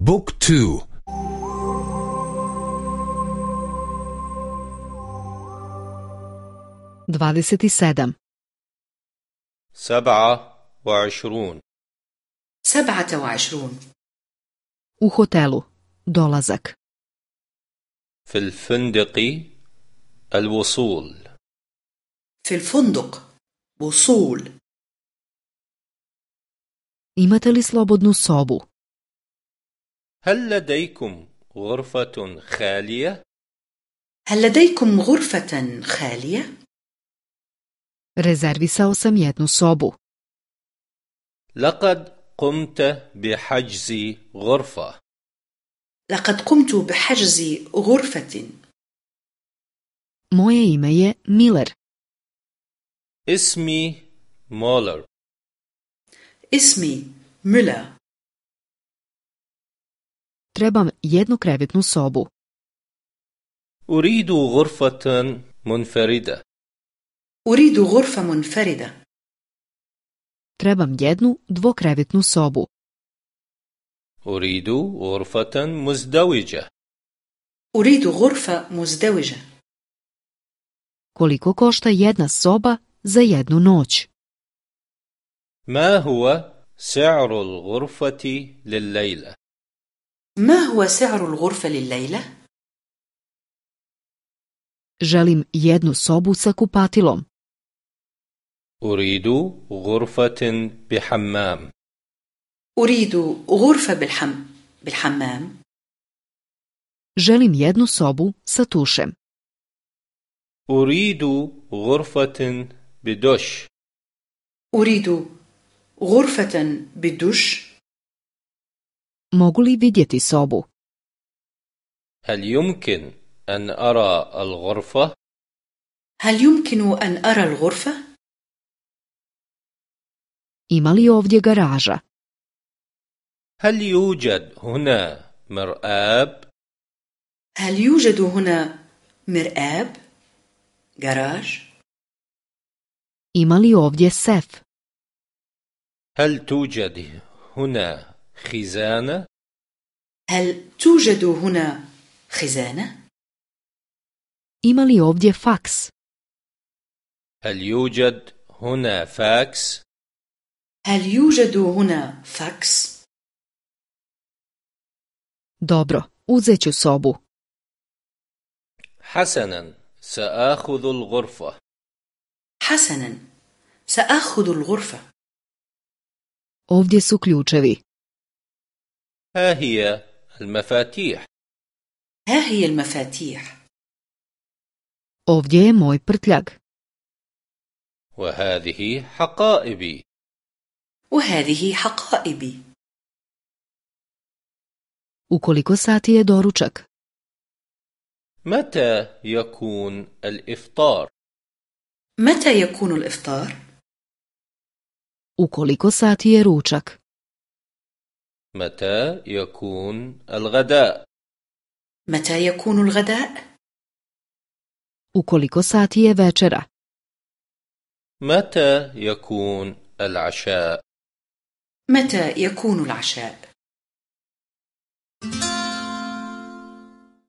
بوك تو dvadeset sedam سبعة وعشرون سبعة وعشرون u hotelu. Dolazak. في الفندق الوصول في الفندق وصول imate li slobodnu sobu? هل لديكم غرفة خالية؟ هل لديكم غرفة خالية؟ rezervisao sam jednu sobu لقد قمت بحجز غرفة. لقد قمت بحجز غرفة. Moje ime je Miller. اسمي مولر. اسمي ميلا trebam jednu krevetnu sobu أريد غرفة منفردة أريد غرفة منفردة trebam jednu dvokrevetnu sobu أريد غرفة مزدوجة أريد غرفة مزدوجة koliko košta jedna soba za jednu noć ما هو سعر الغرفة لليلة؟ ما هو سعر الغرفة لليلة؟ želim jednu sobu sa kupatilom. أريد غرفة بحمام. أريد غرفة بالحم... بالحمام. Želim jednu sobu sa tušem. أريد غرفة بدش. أريد غرفة بالدش mogu li vidjeti sobu هل يمكن أن أرى الغرفة؟ هل يمكن أن أرى الغرفة؟ ima li ovdje garaža هل يوجد هنا مرآب؟ هل يوجد هنا مرآب؟ جراج؟ ima li ovdje sef هل توجد هنا خزانة؟ هل توجد هنا خزانة؟ ima li ovdje faks هل يوجد هنا فاكس؟ هل يوجد هنا فاكس؟ dobro uzet ću sobu حسنا سآخذ الغرفة حسنا سآخذ الغرفة ovdje su ključevi ها هي المفاتيح. ها هي المفاتيح. Ovdje je moj prtljag. وهذه حقائبي. وهذه حقائبي. U koliko sati je doručak? متى يكون الإفطار؟ متى يكون الإفطار؟ u koliko sati je ručak? متى يكون الغداء؟ متى يكون الغداء؟ u koliko sati je večera متى يكون العشاء؟ متى يكون العشاء؟